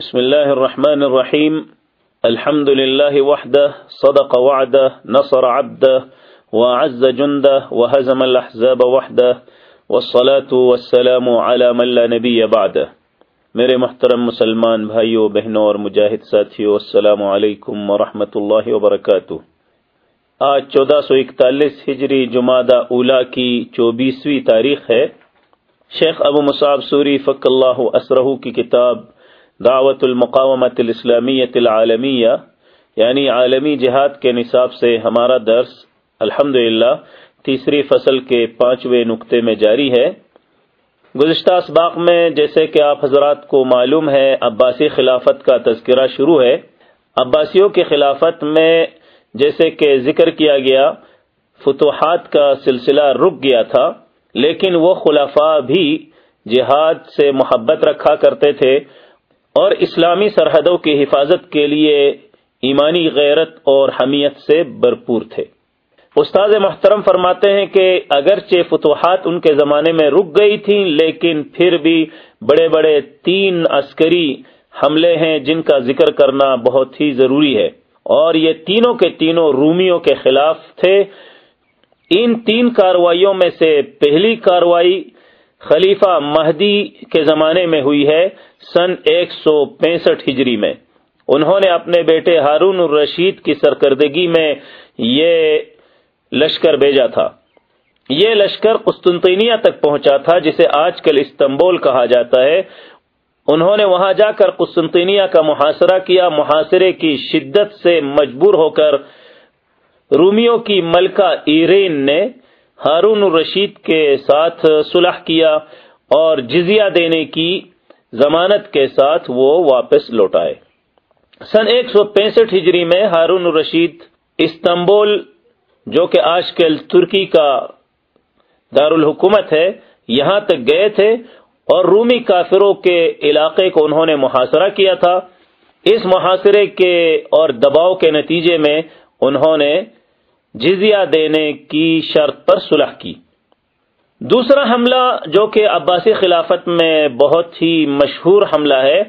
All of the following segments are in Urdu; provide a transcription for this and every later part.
بسم الله الرحمن الرحيم. الحمد لله وحده، صدق وعده، نصر عبده، وعز جنده، وهزم الأحزاب وحده، والصلاة والسلام على من لا نبي بعده. میرے محترم مسلمان بھائیوں بہنوں اور مجاہد ساتھیوں السلام علیکم ورحمۃ اللہ وبرکاتہ. آج چودہ سو اکتالیس ہجری جمادہ اولا کی چوبیسویں تاریخ ہے. شیخ ابو مصعب سوری فق اللہ اسرہ کی کتاب دعوت المقامت الاسلامیت العالمیہ یعنی عالمی جہاد کے نصاب سے ہمارا درس الحمد تیسری فصل کے پانچویں نقطے میں جاری ہے۔ گزشتہ اسباق میں جیسے کہ آپ حضرات کو معلوم ہے، عباسی خلافت کا تذکرہ شروع ہے۔ عباسیوں کی خلافت میں جیسے کہ ذکر کیا گیا، فتوحات کا سلسلہ رک گیا تھا، لیکن وہ خلافہ بھی جہاد سے محبت رکھا کرتے تھے۔ اور اسلامی سرحدوں کی حفاظت کے لیے ایمانی غیرت اور حمیت سے بھرپور تھے۔ استاد محترم فرماتے ہیں کہ اگرچہ فتوحات ان کے زمانے میں رک گئی تھیں لیکن پھر بھی بڑے بڑے تین عسکری حملے ہیں جن کا ذکر کرنا بہت ہی ضروری ہے۔ اور یہ تینوں کے تینوں رومیوں کے خلاف تھے۔ ان تین کاروائیوں میں سے پہلی کاروائی خلیفہ مہدی کے زمانے میں ہوئی ہے، سن ایک سو پینسٹھ ہجری میں۔ انہوں نے اپنے بیٹے ہارون الرشید کی سرکردگی میں یہ لشکر بھیجا تھا۔ یہ لشکر قسطنطینیہ تک پہنچا تھا، جسے آج کل استنبول کہا جاتا ہے۔ انہوں نے وہاں جا کر قسطنطینیہ کا محاصرہ کیا، محاصرے کی شدت سے مجبور ہو کر رومیوں کی ملکہ ایرین نے ہارون الرشید کے ساتھ صلح کیا اور جزیہ دینے کی ضمانت کے ساتھ وہ واپس لوٹائے سن ایک سو پینسٹھ ہجری میں ہارون الرشید استنبول، جو کہ آج کل ترکی کا دارالحکومت ہے، یہاں تک گئے تھے اور رومی کافروں کے علاقے کو انہوں نے محاصرہ کیا تھا۔ اس محاصرے کے اور دباؤ کے نتیجے میں انہوں نے جزیہ دینے کی شرط پر صلح کی۔ دوسرا حملہ جو کہ عباسی خلافت میں بہت ہی مشہور حملہ ہے،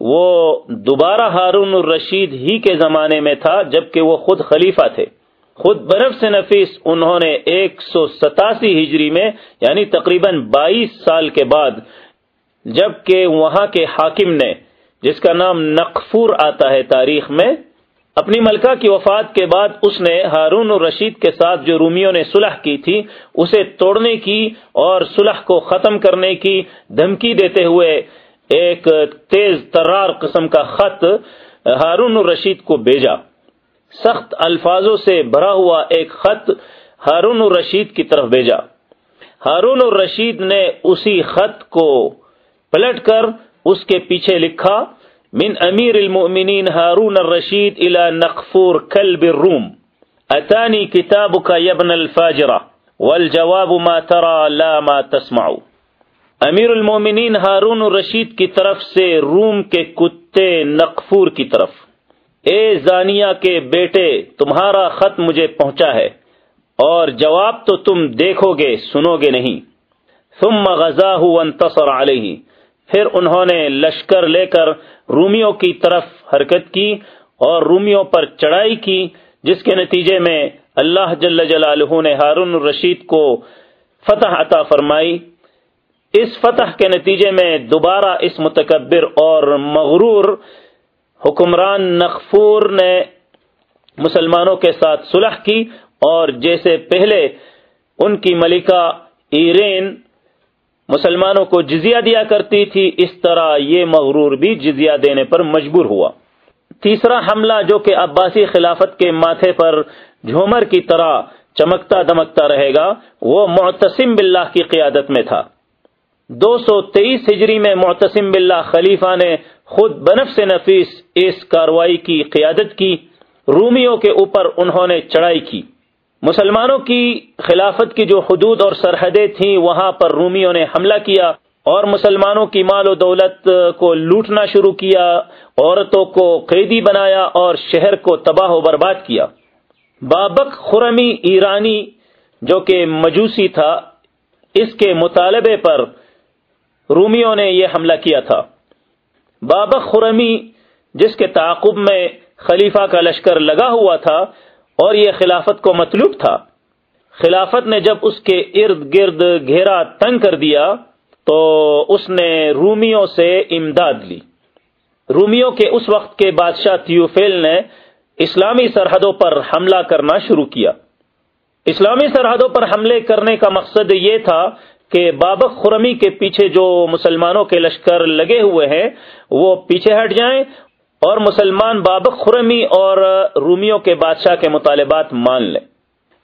وہ دوبارہ ہارون الرشید ہی کے زمانے میں تھا، جبکہ وہ خود خلیفہ تھے۔ خود برف سے نفیس انہوں نے ایک سو ستاسی ہجری میں یعنی تقریباً بائیس سال کے بعد، جبکہ وہاں کے حاکم نے، جس کا نام نقفور آتا ہے تاریخ میں اپنی ملکہ کی وفات کے بعد اس نے ہارون الرشید کے ساتھ جو رومیوں نے صلح کی تھی، اسے توڑنے کی اور صلح کو ختم کرنے کی دھمکی دیتے ہوئے ایک تیز ترار قسم کا خط ہارون الرشید کو بھیجا۔ سخت الفاظوں سے بھرا ہوا ایک خط ہارون الرشید کی طرف بھیجا۔ ہارون الرشید نے اسی خط کو پلٹ کر اس کے پیچھے لکھا۔ من امیر المؤمنین ہارون الرشید الى نقفور کلب الروم. اتانی کتابک یبن الفاجرہ. والجواب ما ترى لا ما تسمع. امیر المومنین ہارون الرشید کی طرف سے روم کے کتے نقفور کی طرف. اے زانیہ کے بیٹے، تمہارا خط مجھے پہنچا ہے، اور جواب تو تم دیکھو گے، سنو گے نہیں۔ ثم غزاہ وانتصر علیہ۔ پھر انہوں نے لشکر لے کر رومیوں کی طرف حرکت کی اور رومیوں پر چڑھائی کی، جس کے نتیجے میں اللہ جل جلالہ نے ہارون الرشید کو فتح عطا فرمائی۔ اس فتح کے نتیجے میں دوبارہ اس متکبر اور مغرور حکمران نقفور نے مسلمانوں کے ساتھ صلح کی اور جیسے پہلے ان کی ملکہ ایرین مسلمانوں کو جزیہ دیا کرتی تھی، اس طرح یہ مغرور بھی جزیہ دینے پر مجبور ہوا۔ تیسرا حملہ جو کہ عباسی خلافت کے ماتھے پر جھومر کی طرح چمکتا دمکتا رہے گا، وہ معتصم باللہ کی قیادت میں تھا۔ دو سو تیئیس ہجری میں معتصم باللہ خلیفہ نے خود بنف سے نفیس اس کاروائی کی قیادت کی، رومیوں کے اوپر انہوں نے چڑھائی کی۔ مسلمانوں کی خلافت کی جو حدود اور سرحدیں تھیں، وہاں پر رومیوں نے حملہ کیا اور مسلمانوں کی مال و دولت کو لوٹنا شروع کیا، عورتوں کو قیدی بنایا اور شہر کو تباہ و برباد کیا۔ بابک خرمی ایرانی جو کہ مجوسی تھا، اس کے مطالبے پر رومیوں نے یہ حملہ کیا تھا۔ بابق خرمی، جس کے تعاقب میں خلیفہ کا لشکر لگا ہوا تھا اور یہ خلافت کو مطلوب تھا۔ خلافت نے جب اس کے ارد گرد گھیرا تنگ کر دیا تو اس نے رومیوں سے امداد لی۔ رومیوں کے اس وقت کے بادشاہ تیوفیل نے اسلامی سرحدوں پر حملہ کرنا شروع کیا۔ اسلامی سرحدوں پر حملے کرنے کا مقصد یہ تھا کہ بابق خرمی کے پیچھے جو مسلمانوں کے لشکر لگے ہوئے ہیں وہ پیچھے ہٹ جائیں اور مسلمان بابق خرمی اور رومیوں کے بادشاہ کے مطالبات مان لیں۔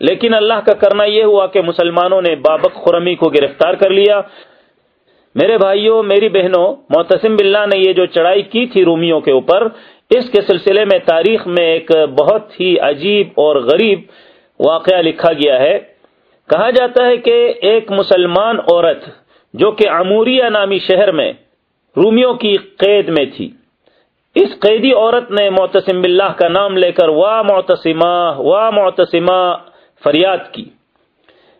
لیکن اللہ کا کرنا یہ ہوا کہ مسلمانوں نے بابق خرمی کو گرفتار کر لیا۔ میرے بھائیوں، میری بہنوں محتسم باللہ نے یہ جو چڑھائی کی تھی رومیوں کے اوپر، اس کے سلسلے میں تاریخ میں ایک بہت ہی عجیب اور غریب واقعہ لکھا گیا ہے۔ کہا جاتا ہے کہ ایک مسلمان عورت جو کہ اموریہ نامی شہر میں رومیوں کی قید میں تھی۔ اس قیدی عورت نے معتصم باللہ کا نام لے کر وا معتصمہ وا معتصمہ فریاد کی۔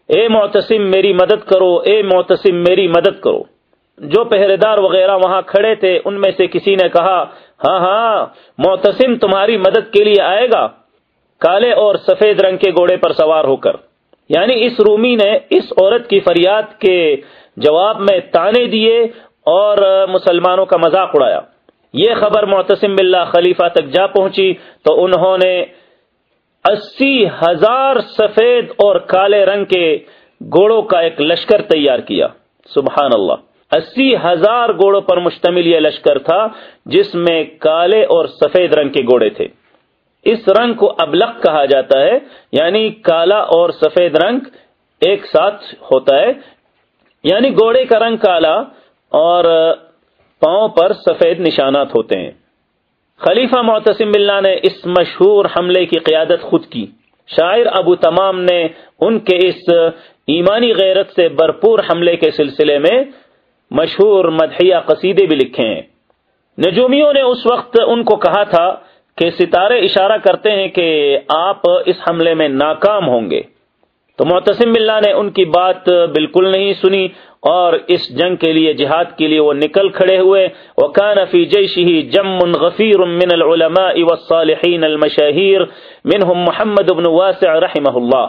اے معتصم میری مدد کرو، اے معتصم میری مدد کرو۔ جو پہرے دار وغیرہ وہاں کھڑے تھے، ان میں سے کسی نے کہا ہاں ہاں معتصم تمہاری مدد کے لیے آئے گا۔ کالے اور سفید رنگ کے گھوڑے پر سوار ہو کر۔ یعنی اس رومی نے اس عورت کی فریاد کے جواب میں تانے دیے اور مسلمانوں کا مذاق اڑایا۔ یہ خبر معتصم باللہ خلیفہ تک جا پہنچی تو انہوں نے اسی ہزار سفید اور کالے رنگ کے گھوڑوں کا ایک لشکر تیار کیا۔ سبحان اللہ اسی ہزار گھوڑوں پر مشتمل یہ لشکر تھا جس میں کالے اور سفید رنگ کے گھوڑے تھے۔ اس رنگ کو ابلق کہا جاتا ہے یعنی کالا اور سفید رنگ ایک ساتھ ہوتا ہے۔ یعنی گھوڑے کا رنگ کالا اور پاؤں پر سفید نشانات ہوتے ہیں۔ خلیفہ معتصم بلّہ نے اس مشہور حملے کی قیادت خود کی۔ شاعر ابو تمام نے ان کے اس ایمانی غیرت سے بھرپور حملے کے سلسلے میں مشہور مدحیہ قصیدے بھی لکھے ہیں۔ نجومیوں نے اس وقت ان کو کہا تھا کہ ستارے اشارہ کرتے ہیں کہ آپ اس حملے میں ناکام ہوں گے۔ تو معتصم باللہ نے ان کی بات بالکل نہیں سنی اور اس جنگ کے لیے، جہاد کے لیے وہ نکل کھڑے ہوئے۔ وَكَانَ فِي جَيْشِهِ جَمٌ غَفِيرٌ مِّنَ الْعُلَمَاءِ وَالصَّالِحِينَ الْمَشَاهِيرِ، مِنْهُمْ محمد بن واسع رحمہ اللہ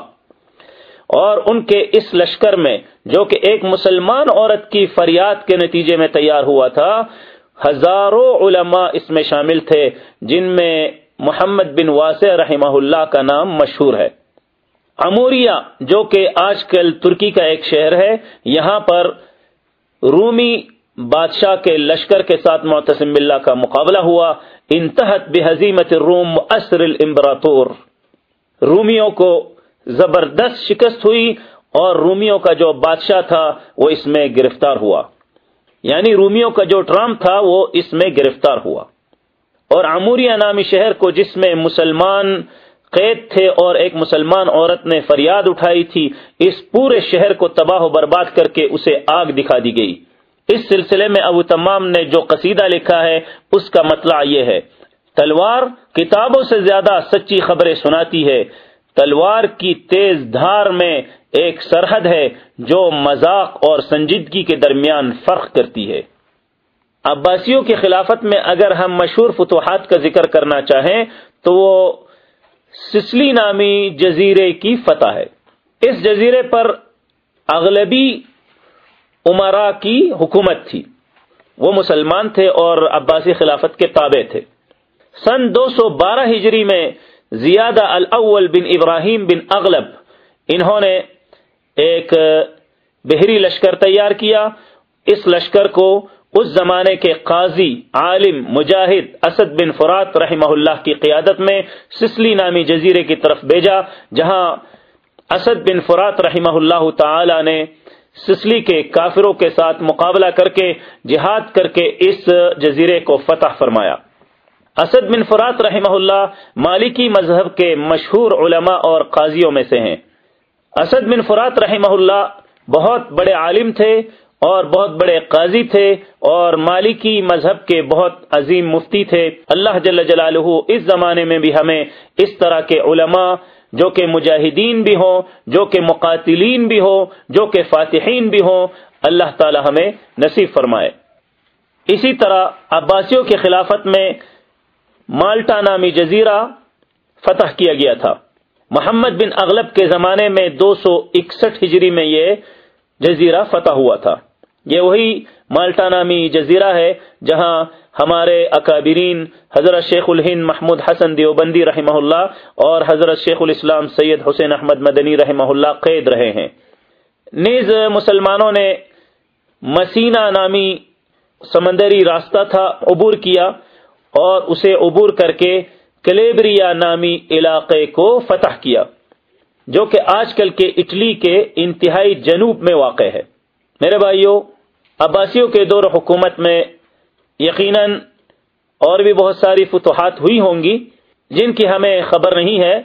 اور ان کے اس لشکر میں، جو کہ ایک مسلمان عورت کی فریاد کے نتیجے میں تیار ہوا تھا، ہزاروں علماء اس میں شامل تھے، جن میں محمد بن واسع رحمہ اللہ کا نام مشہور ہے۔ اموریا، جو کہ آج کل ترکی کا ایک شہر ہے، یہاں پر رومی بادشاہ کے لشکر کے ساتھ معتصم باللہ کا مقابلہ ہوا۔ انتہت بحزیمت روم اسر الامبراطور رومیوں کو زبردست شکست ہوئی اور رومیوں کا جو بادشاہ تھا، وہ اس میں گرفتار ہوا۔ یعنی رومیوں کا جو ٹرمپ تھا، وہ اس میں گرفتار ہوا۔ اور اموریا نامی شہر کو جس میں مسلمان قید تھے اور ایک مسلمان عورت نے فریاد اٹھائی تھی، اس پورے شہر کو تباہ و برباد کر کے اسے آگ دکھا دی گئی۔ اس سلسلے میں ابو تمام نے جو قصیدہ لکھا ہے، اس کا مطلع یہ ہے۔ تلوار کتابوں سے زیادہ سچی خبریں سناتی ہے۔ تلوار کی تیز دھار میں ایک سرحد ہے جو مذاق اور سنجیدگی کے درمیان فرق کرتی ہے۔ عباسیوں کی خلافت میں اگر ہم مشہور فتوحات کا ذکر کرنا چاہیں، تو وہ سسلی نامی جزیرے کی فتح ہے۔ اس جزیرے پر اغلبی عمرا کی حکومت تھی۔ وہ مسلمان تھے اور عباسی خلافت کے تابع تھے۔ سن دو سو بارہ ہجری میں زیادہ الاول بن ابراہیم بن اغلب، انہوں نے ایک بحری لشکر تیار کیا۔ اس لشکر کو اس زمانے کے قاضی، عالم مجاہد اسد بن فرات رحمہ اللہ کی قیادت میں سسلی نامی جزیرے کی طرف بھیجا، جہاں اسد بن فرات رحمہ اللہ تعالی نے سسلی کے کافروں کے ساتھ مقابلہ کر کے جہاد کر کے اس جزیرے کو فتح فرمایا۔ اسد بن فرات رحمہ اللہ مالکی مذہب کے مشہور علماء اور قاضیوں میں سے ہیں۔ اسد بن فرات رحمہ اللہ بہت بڑے عالم تھے اور بہت بڑے قاضی تھے اور مالکی مذہب کے بہت عظیم مفتی تھے۔ اللہ جل جلالہ اس زمانے میں بھی ہمیں اس طرح کے علماء جو کہ مجاہدین بھی ہوں، جو کہ مقاتلین بھی ہوں، جو کہ فاتحین بھی ہوں، اللہ تعالی ہمیں نصیب فرمائے۔ اسی طرح عباسیوں کی خلافت میں مالٹا نامی جزیرہ فتح کیا گیا تھا۔ محمد بن اغلب کے زمانے میں دو سو اکسٹھ ہجری میں یہ جزیرہ فتح ہوا تھا۔ یہ وہی مالٹا نامی جزیرہ ہے جہاں ہمارے اکابرین حضرت شیخ الہند محمود حسن دیوبندی رحمہ اللہ اور حضرت شیخ الاسلام سید حسین احمد مدنی رحمہ اللہ قید رہے ہیں۔ نیز مسلمانوں نے مسینہ نامی سمندری راستہ تھا عبور کیا اور اسے عبور کر کے کلیبریا نامی علاقے کو فتح کیا۔ جو کہ آج کل کے اٹلی کے انتہائی جنوب میں واقع ہے۔ میرے بھائیوں عباسیوں کے دور حکومت میں یقیناً اور بھی بہت ساری فتوحات ہوئی ہوں گی جن کی ہمیں خبر نہیں ہے۔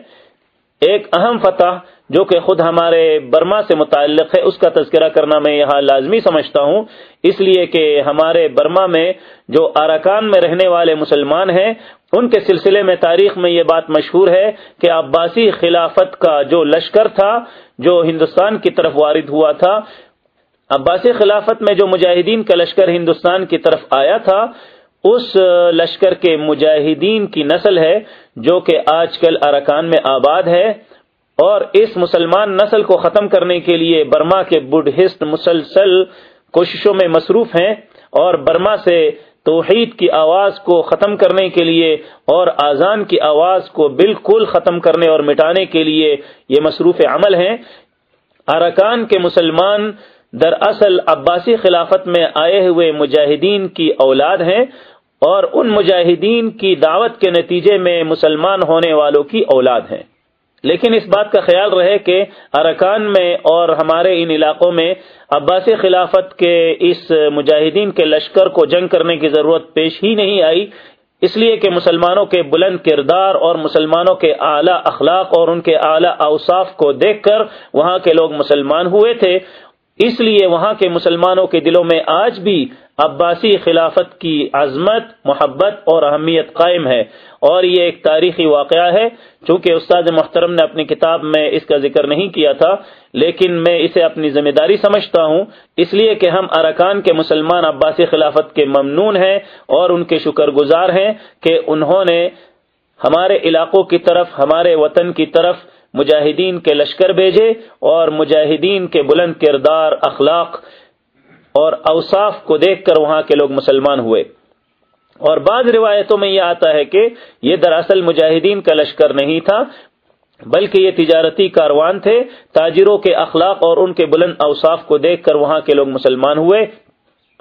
ایک اہم فتح جو کہ خود ہمارے برما سے متعلق ہے، اس کا تذکرہ کرنا میں یہاں لازمی سمجھتا ہوں۔ اس لیے کہ ہمارے برما میں جو اراکان میں رہنے والے مسلمان ہیں، ان کے سلسلے میں تاریخ میں یہ بات مشہور ہے کہ عباسی خلافت کا جو لشکر تھا، جو ہندوستان کی طرف وارد ہوا تھا، عباسی خلافت میں جو مجاہدین کا لشکر ہندوستان کی طرف آیا تھا، اس لشکر کے مجاہدین کی نسل ہے جو کہ آج کل ارکان میں آباد ہے۔ اور اس مسلمان نسل کو ختم کرنے کے لیے برما کے بدھسٹ مسلسل کوششوں میں مصروف ہیں اور برما سے توحید کی آواز کو ختم کرنے کے لیے اور آزان کی آواز کو بالکل ختم کرنے اور مٹانے کے لیے یہ مصروف عمل ہیں۔ ارکان کے مسلمان دراصل عباسی خلافت میں آئے ہوئے مجاہدین کی اولاد ہیں اور ان مجاہدین کی دعوت کے نتیجے میں مسلمان ہونے والوں کی اولاد ہیں۔ لیکن اس بات کا خیال رہے کہ ارکان میں اور ہمارے ان علاقوں میں عباسی خلافت کے اس مجاہدین کے لشکر کو جنگ کرنے کی ضرورت پیش ہی نہیں آئی۔ اس لیے کہ مسلمانوں کے بلند کردار اور مسلمانوں کے اعلی اخلاق اور ان کے اعلی اوصاف کو دیکھ کر وہاں کے لوگ مسلمان ہوئے تھے۔ اس لیے وہاں کے مسلمانوں کے دلوں میں آج بھی عباسی خلافت کی عظمت، محبت اور اہمیت قائم ہے۔ اور یہ ایک تاریخی واقعہ ہے۔ چونکہ استاد محترم نے اپنی کتاب میں اس کا ذکر نہیں کیا تھا، لیکن میں اسے اپنی ذمہ داری سمجھتا ہوں۔ اس لیے کہ ہم ارکان کے مسلمان عباسی خلافت کے ممنون ہیں اور ان کے شکر گزار ہیں کہ انہوں نے ہمارے علاقوں کی طرف، ہمارے وطن کی طرف مجاہدین کے لشکر بھیجے اور مجاہدین کے بلند کردار، اخلاق اور اوصاف کو دیکھ کر وہاں کے لوگ مسلمان ہوئے۔ اور بعض روایتوں میں یہ آتا ہے کہ یہ دراصل مجاہدین کا لشکر نہیں تھا، بلکہ یہ تجارتی کاروان تھے، تاجروں کے اخلاق اور ان کے بلند اوصاف کو دیکھ کر وہاں کے لوگ مسلمان ہوئے۔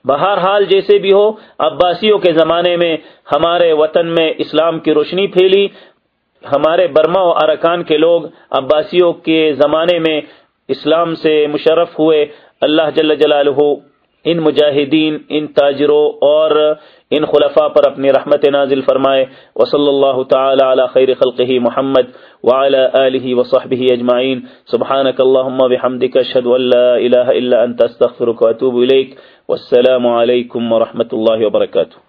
بہرحال جیسے بھی ہو، عباسیوں کے زمانے میں ہمارے وطن میں اسلام کی روشنی پھیلی۔ ہمارے برما و ارکان کے لوگ عباسیوں کے زمانے میں اسلام سے مشرف ہوئے۔ اللہ جل جلالہ ان مجاہدین، ان تاجروں اور ان خلفاء پر اپنی رحمت نازل فرمائے۔ وصلی اللہ تعالی علی خیر خلقہ محمد وعلی آلہ وصحبہ اجمعین۔ سبحانک اللہم بحمدک اشہد ان لا الہ الا انت، استغفرک واتوب الیک۔ والسلام علیکم ورحمت اللہ وبرکاتہ۔